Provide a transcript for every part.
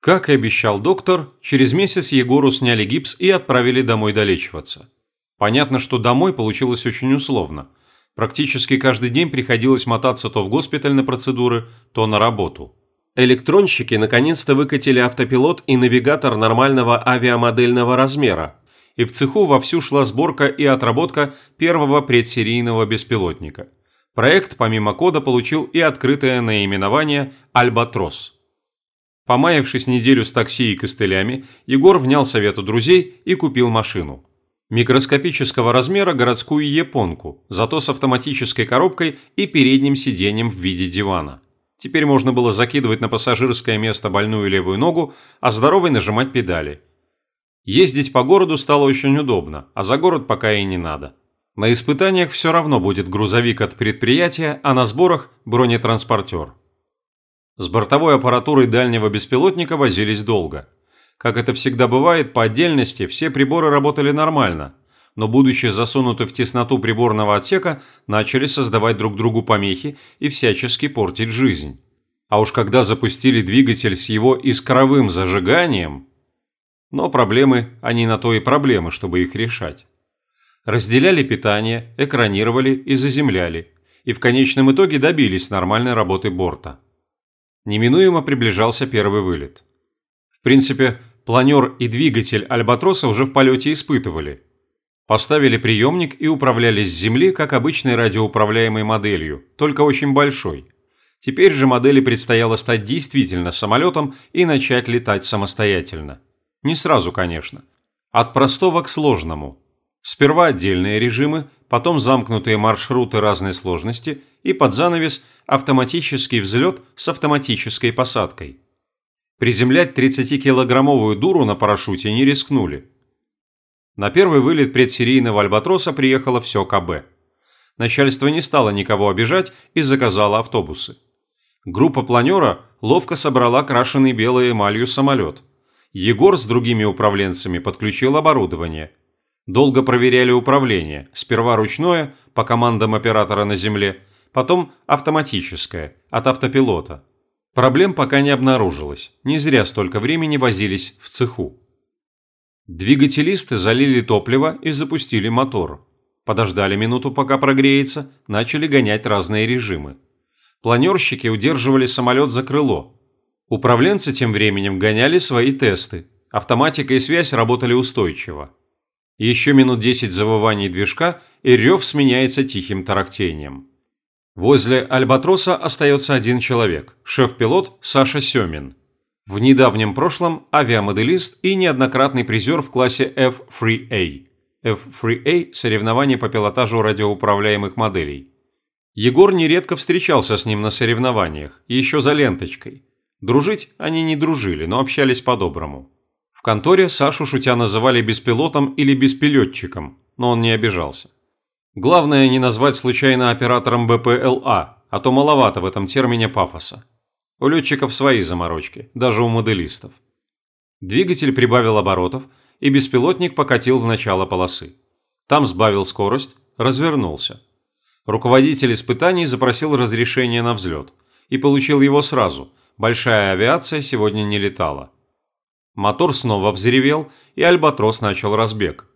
Как и обещал доктор, через месяц Егору сняли гипс и отправили домой долечиваться. Понятно, что домой получилось очень условно. Практически каждый день приходилось мотаться то в госпиталь на процедуры, то на работу. Электронщики наконец-то выкатили автопилот и навигатор нормального авиамодельного размера, и в цеху вовсю шла сборка и отработка первого предсерийного беспилотника. Проект помимо кода получил и открытое наименование «Альбатрос». Помаявшись неделю с такси и костылями, Егор внял совету друзей и купил машину. Микроскопического размера городскую японку, зато с автоматической коробкой и передним сиденьем в виде дивана. Теперь можно было закидывать на пассажирское место больную левую ногу, а здоровой нажимать педали. Ездить по городу стало очень удобно, а за город пока и не надо. На испытаниях все равно будет грузовик от предприятия, а на сборах – бронетранспортер. С бортовой аппаратурой дальнего беспилотника возились долго. Как это всегда бывает, по отдельности все приборы работали нормально, но будучи засунуты в тесноту приборного отсека, начали создавать друг другу помехи и всячески портить жизнь. А уж когда запустили двигатель с его искровым зажиганием... Но проблемы, они на то и проблемы, чтобы их решать. Разделяли питание, экранировали и заземляли, и в конечном итоге добились нормальной работы борта неминуемо приближался первый вылет. В принципе, планер и двигатель Альбатроса уже в полете испытывали. Поставили приемник и управляли с Земли, как обычной радиоуправляемой моделью, только очень большой. Теперь же модели предстояло стать действительно самолетом и начать летать самостоятельно. Не сразу, конечно. От простого к сложному. Сперва отдельные режимы, потом замкнутые маршруты разной сложности и под занавес автоматический взлет с автоматической посадкой. Приземлять 30-килограммовую дуру на парашюте не рискнули. На первый вылет предсерийного «Альбатроса» приехало все КБ. Начальство не стало никого обижать и заказало автобусы. Группа планера ловко собрала крашеный белой эмалью самолет. Егор с другими управленцами подключил оборудование – Долго проверяли управление, сперва ручное, по командам оператора на земле, потом автоматическое, от автопилота. Проблем пока не обнаружилось, не зря столько времени возились в цеху. Двигателисты залили топливо и запустили мотор. Подождали минуту, пока прогреется, начали гонять разные режимы. Планерщики удерживали самолет за крыло. Управленцы тем временем гоняли свои тесты. Автоматика и связь работали устойчиво. Еще минут десять завываний движка, и рев сменяется тихим тарахтением. Возле «Альбатроса» остается один человек – шеф-пилот Саша Семин. В недавнем прошлом авиамоделист и неоднократный призер в классе F3A. F3A – соревнование по пилотажу радиоуправляемых моделей. Егор нередко встречался с ним на соревнованиях, еще за ленточкой. Дружить они не дружили, но общались по-доброму. В конторе Сашу шутя называли беспилотом или беспилетчиком, но он не обижался. Главное не назвать случайно оператором БПЛА, а то маловато в этом термине пафоса. У летчиков свои заморочки, даже у моделистов. Двигатель прибавил оборотов, и беспилотник покатил в начало полосы. Там сбавил скорость, развернулся. Руководитель испытаний запросил разрешение на взлет и получил его сразу. Большая авиация сегодня не летала. Мотор снова взревел, и Альбатрос начал разбег.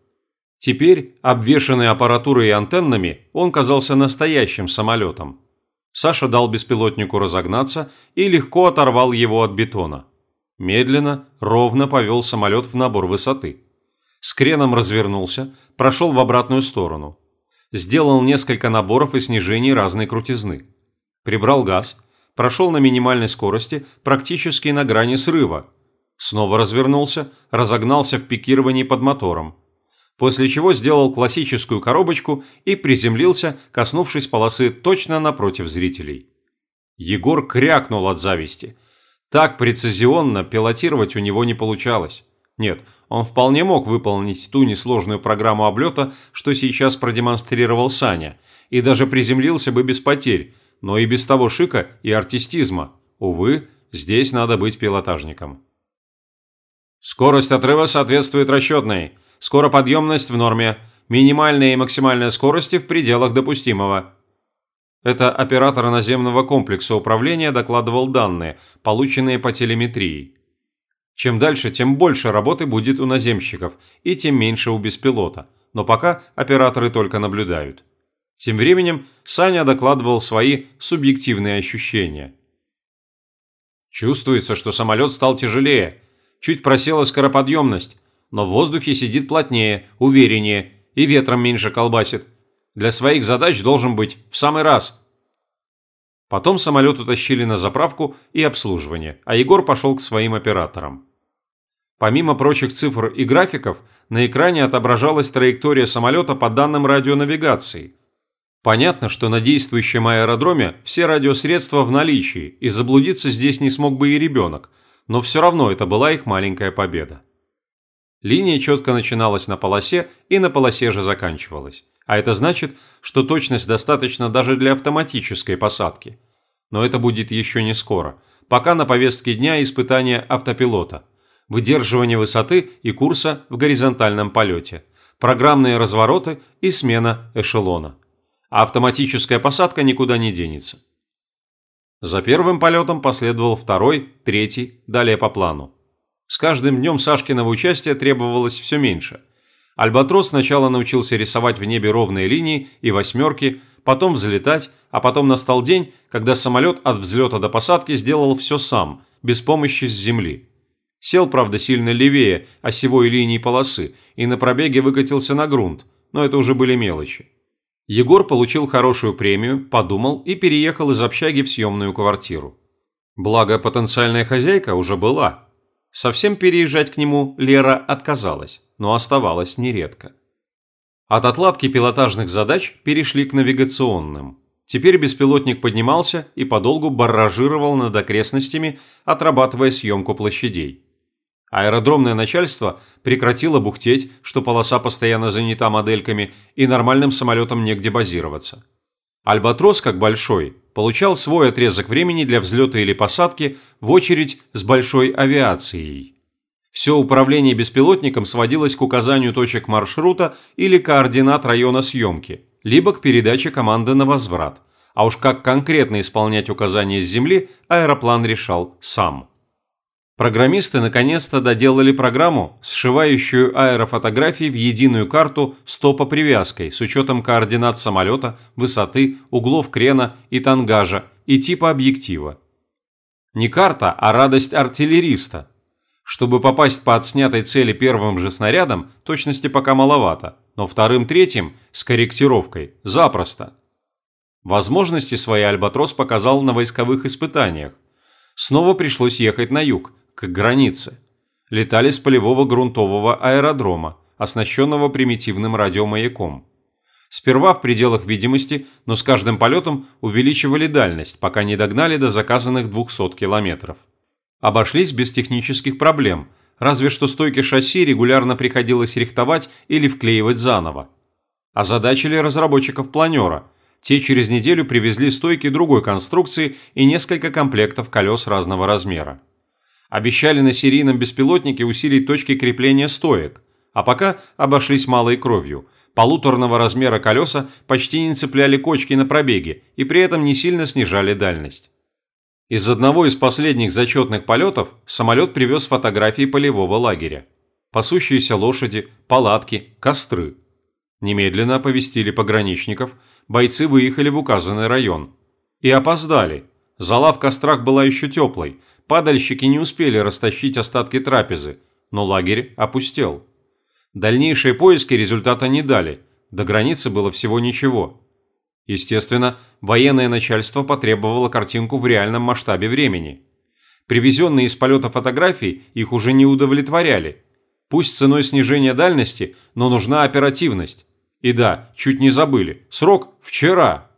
Теперь, обвешанный аппаратурой и антеннами, он казался настоящим самолетом. Саша дал беспилотнику разогнаться и легко оторвал его от бетона. Медленно, ровно повел самолет в набор высоты. С креном развернулся, прошел в обратную сторону. Сделал несколько наборов и снижений разной крутизны. Прибрал газ, прошел на минимальной скорости, практически на грани срыва, снова развернулся, разогнался в пикировании под мотором, после чего сделал классическую коробочку и приземлился, коснувшись полосы точно напротив зрителей. Егор крякнул от зависти. Так прецизионно пилотировать у него не получалось. Нет, он вполне мог выполнить ту несложную программу облета, что сейчас продемонстрировал Саня, и даже приземлился бы без потерь, но и без того шика и артистизма. Увы, здесь надо быть пилотажником. Скорость отрыва соответствует расчетной. Скороподъемность в норме. Минимальная и максимальная скорости в пределах допустимого. Это оператор наземного комплекса управления докладывал данные, полученные по телеметрии. Чем дальше, тем больше работы будет у наземщиков и тем меньше у беспилота, но пока операторы только наблюдают. Тем временем Саня докладывал свои субъективные ощущения. Чувствуется, что самолет стал тяжелее, чуть просела скороподъемность, но в воздухе сидит плотнее, увереннее и ветром меньше колбасит. Для своих задач должен быть в самый раз. Потом самолет утащили на заправку и обслуживание, а Егор пошел к своим операторам. Помимо прочих цифр и графиков, на экране отображалась траектория самолета по данным радионавигации. Понятно, что на действующем аэродроме все радиосредства в наличии, и заблудиться здесь не смог бы и ребенок, но все равно это была их маленькая победа. Линия четко начиналась на полосе и на полосе же заканчивалась. А это значит, что точность достаточно даже для автоматической посадки. Но это будет еще не скоро. Пока на повестке дня испытания автопилота. Выдерживание высоты и курса в горизонтальном полете. Программные развороты и смена эшелона. А автоматическая посадка никуда не денется. За первым полетом последовал второй, третий, далее по плану. С каждым днем Сашкиного участия требовалось все меньше – Альбатрос сначала научился рисовать в небе ровные линии и восьмерки, потом взлетать, а потом настал день, когда самолет от взлета до посадки сделал все сам, без помощи с земли. Сел, правда, сильно левее осевой линии полосы и на пробеге выкатился на грунт, но это уже были мелочи. Егор получил хорошую премию, подумал и переехал из общаги в съемную квартиру. Благо, потенциальная хозяйка уже была. Совсем переезжать к нему Лера отказалась но оставалось нередко. От отладки пилотажных задач перешли к навигационным. Теперь беспилотник поднимался и подолгу барражировал над окрестностями, отрабатывая съемку площадей. Аэродромное начальство прекратило бухтеть, что полоса постоянно занята модельками и нормальным самолетам негде базироваться. Альбатрос, как большой, получал свой отрезок времени для взлета или посадки в очередь с большой авиацией. Все управление беспилотником сводилось к указанию точек маршрута или координат района съемки, либо к передаче команды на возврат. А уж как конкретно исполнять указания с Земли, аэроплан решал сам. Программисты наконец-то доделали программу, сшивающую аэрофотографии в единую карту с топопривязкой с учетом координат самолета, высоты, углов крена и тангажа и типа объектива. Не карта, а радость артиллериста – чтобы попасть по отснятой цели первым же снарядом, точности пока маловато, но вторым-третьим, с корректировкой, запросто. Возможности свои «Альбатрос» показал на войсковых испытаниях. Снова пришлось ехать на юг, к границе. Летали с полевого грунтового аэродрома, оснащенного примитивным радиомаяком. Сперва в пределах видимости, но с каждым полетом увеличивали дальность, пока не догнали до заказанных 200 километров. Обошлись без технических проблем, разве что стойки шасси регулярно приходилось рихтовать или вклеивать заново. Озадачили разработчиков планера. Те через неделю привезли стойки другой конструкции и несколько комплектов колес разного размера. Обещали на серийном беспилотнике усилить точки крепления стоек, а пока обошлись малой кровью. Полуторного размера колеса почти не цепляли кочки на пробеге и при этом не сильно снижали дальность. Из одного из последних зачетных полетов самолет привез фотографии полевого лагеря. Пасущиеся лошади, палатки, костры. Немедленно оповестили пограничников, бойцы выехали в указанный район. И опоздали. Зала в кострах была еще теплой, падальщики не успели растащить остатки трапезы, но лагерь опустел. Дальнейшие поиски результата не дали, до границы было всего ничего. Естественно, военное начальство потребовало картинку в реальном масштабе времени. Привезенные из полета фотографии их уже не удовлетворяли. Пусть ценой снижения дальности, но нужна оперативность. И да, чуть не забыли, срок вчера.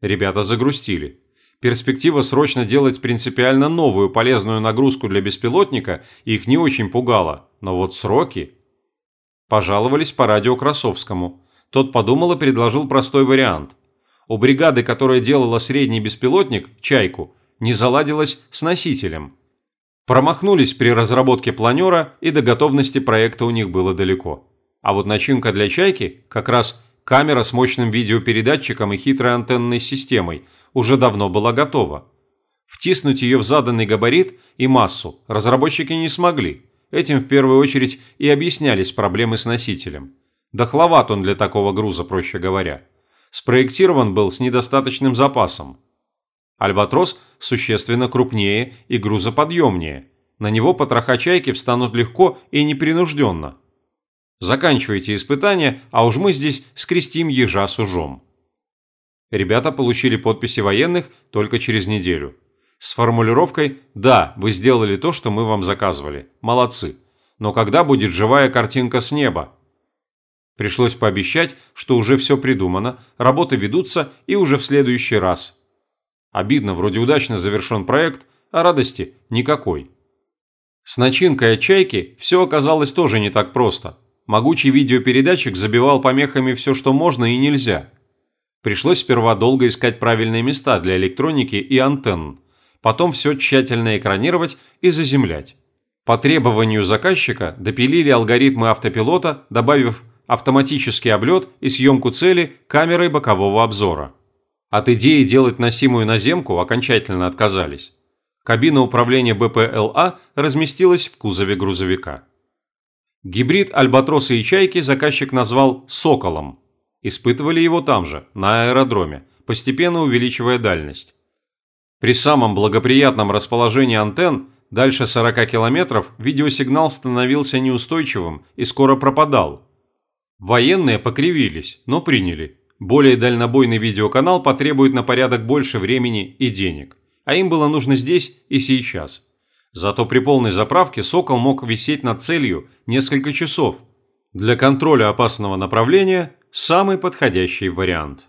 Ребята загрустили. Перспектива срочно делать принципиально новую полезную нагрузку для беспилотника их не очень пугала, но вот сроки... Пожаловались по радио Красовскому. Тот подумал и предложил простой вариант. У бригады, которая делала средний беспилотник, «Чайку», не заладилось с носителем. Промахнулись при разработке планера, и до готовности проекта у них было далеко. А вот начинка для «Чайки», как раз камера с мощным видеопередатчиком и хитрой антенной системой, уже давно была готова. Втиснуть ее в заданный габарит и массу разработчики не смогли. Этим в первую очередь и объяснялись проблемы с носителем. Дохловат он для такого груза, проще говоря. Спроектирован был с недостаточным запасом. Альбатрос существенно крупнее и грузоподъемнее. На него потроха чайки встанут легко и непринужденно. Заканчивайте испытания, а уж мы здесь скрестим ежа с ужом. Ребята получили подписи военных только через неделю. С формулировкой «Да, вы сделали то, что мы вам заказывали. Молодцы. Но когда будет живая картинка с неба?» Пришлось пообещать, что уже все придумано, работы ведутся и уже в следующий раз. Обидно, вроде удачно завершен проект, а радости никакой. С начинкой от чайки все оказалось тоже не так просто. Могучий видеопередатчик забивал помехами все, что можно и нельзя. Пришлось сперва долго искать правильные места для электроники и антенн, потом все тщательно экранировать и заземлять. По требованию заказчика допилили алгоритмы автопилота, добавив автоматический облет и съемку цели камерой бокового обзора. От идеи делать носимую наземку окончательно отказались. Кабина управления БПЛА разместилась в кузове грузовика. Гибрид Альбатроса и Чайки заказчик назвал «Соколом». Испытывали его там же, на аэродроме, постепенно увеличивая дальность. При самом благоприятном расположении антенн дальше 40 километров видеосигнал становился неустойчивым и скоро пропадал. Военные покривились, но приняли. Более дальнобойный видеоканал потребует на порядок больше времени и денег, а им было нужно здесь и сейчас. Зато при полной заправке «Сокол» мог висеть над целью несколько часов. Для контроля опасного направления – самый подходящий вариант.